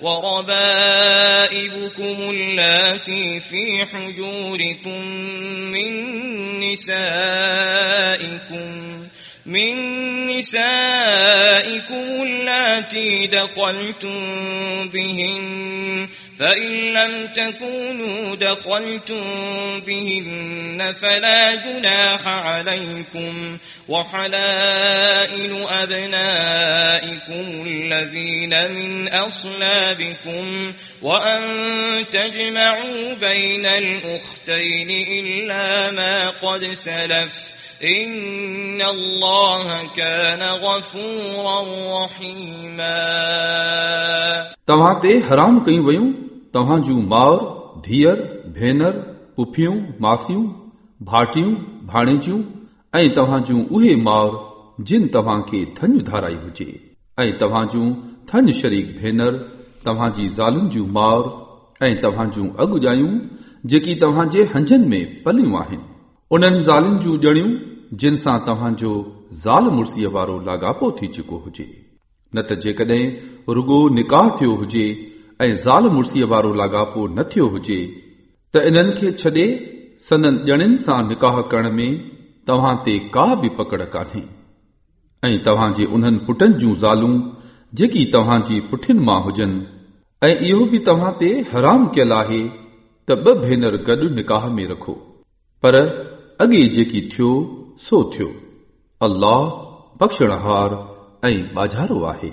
وربائبكم اللاتي في حجوركم من نسائكم من نسائكم اللاتي دخلتم بهن فإن لم تكونوا دخلتم بهن فلا جناح عليكم وحلائل أبنائكم الذين من أصلابكم وأن تجمعوا بين الأختين إلا ما قد سلف إن الله كان غفورا رحيما तव्हां ते हराम कयूं वयूं توهان جون مائر ڌيئر ڀينر پڦيون ماسيون ڀاٽيون ڀاڻيجيون ۽ توهان جون اهي مائر جن توهان کي ٿڃ ڌارائي هجي. ۽ توهان جون ٿڃ شريڪ ڀينر توهان جي زالن جون مائر ۽ توهان جون اڳجايون جيڪي توهان جي هنجن ۾ پليون آهن. انهن زالن جون ڄڻيون جن سان توهان جو زال مڙسيءَ وارو لاڳاپو ٿي چڪو هجي. نه ته جيڪڏهن رڳو نڪاح ٿيو هجي ۽ زال مڙسيءَ وارو لاڳاپو نه ٿيو هجي. ته انهن کي ڇڏي سندن ڄڻين سان نڪاح ڪرڻ ۾ توهان تي ڪا به پڪڙ ڪانهي. ۽ توهان جي انهن پٽن جون زالون جيڪي توهان جي پٺين مان هجن ۽ اهو به توهان تي حرام ڪيل آهي ته ٻه ڀينر گڏ نڪاح ۾ رکو. پر اڳي جيڪي ٿيو سو ٿيو. الله بخشڻهار ۽ بازارو آهي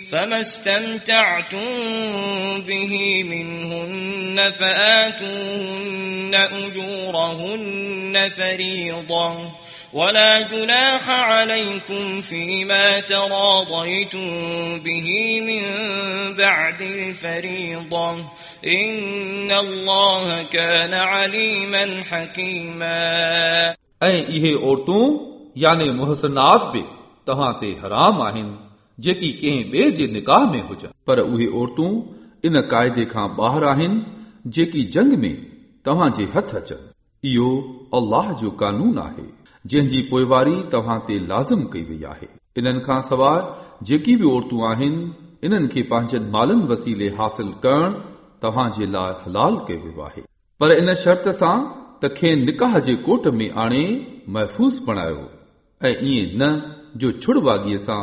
فما استمتعتم به منهن فآتوهن أجورهن فريضة ولا جناح عليكم فيما تراضيتم به من بعد الفريضة إن الله كان عليما حكيما ऐं इहे औरतूं यानी मुहसनात बि तव्हां ते हराम आहिनि जेकी कंहिं ॿिए जे निकाह में हुजनि पर उहे औरतूं इन क़ाइदे खां ॿाहिरि आहिनि जेकी जंग में तव्हां जे हथ अचनि इहो अल्लाह जो कानून आहे जंहिंजी पोइवारी तव्हां ते लाज़िम कई वई आहे इन्हनि खां सवाइ जेकी बि औरतूं आहिनि इन्हनि खे पंहिंजनि मालनि वसीले हासिल करणु तव्हां जे लाइ हलाल कयो वियो आहे पर इन शर्त सां त खेनि निकाह जे कोट में आणे महफ़ूज़ बणायो ऐं ईअं न जो छुड़बागीअ सां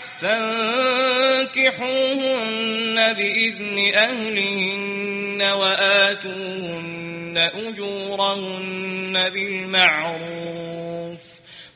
فانكحوهن بإذن أهلهن وآتوهن أجورهن بالمعروف.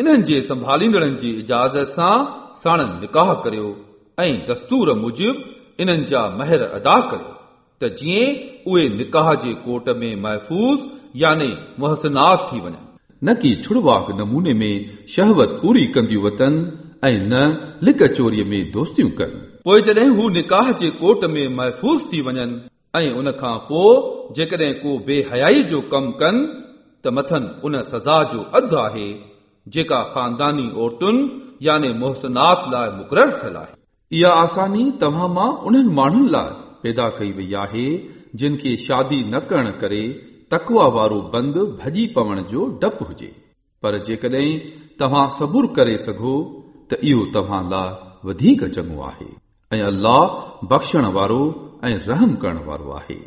इन्हनि जे संभालींदड़नि जी इजाज़त सां साणनि निकाह करियो ऐं दस्तूर मूजिब इन्हनि जा महर अदा करियो त जीअं उहे निकाह जे कोट में महफ़ूज़ याने मुहसनात थी वञनि न कि छुड़वाक नमूने में शहवत पूरी कंदियूं वतनि ऐं न लिक चोरीअ में दोस्तियूं कनि पोइ जॾहिं हू निकाह जे कोट में महफ़ूज़ थी वञनि ऐं उन खां पोइ जेकॾहिं को बेहयाई जो कमु कनि त मथनि उन सज़ा जो अधु आहे جيڪا خانداني عورتن يعني محصنات لاءِ مقرر ٿيل آهي. اها آساني توهان مان انهن ماڻهن لاءِ پيدا ڪئي وئي آهي جن کي شادي نه ڪرڻ ڪري تقوا وارو بند ڀڄي پوڻ جو ڊپ هجي. پر جيڪڏهن توهان صبر ڪري سگهو ته اهو توهان لاءِ وڌيڪ چڱو آهي. ۽ الله بخشڻ وارو ۽ رحم ڪرڻ وارو آهي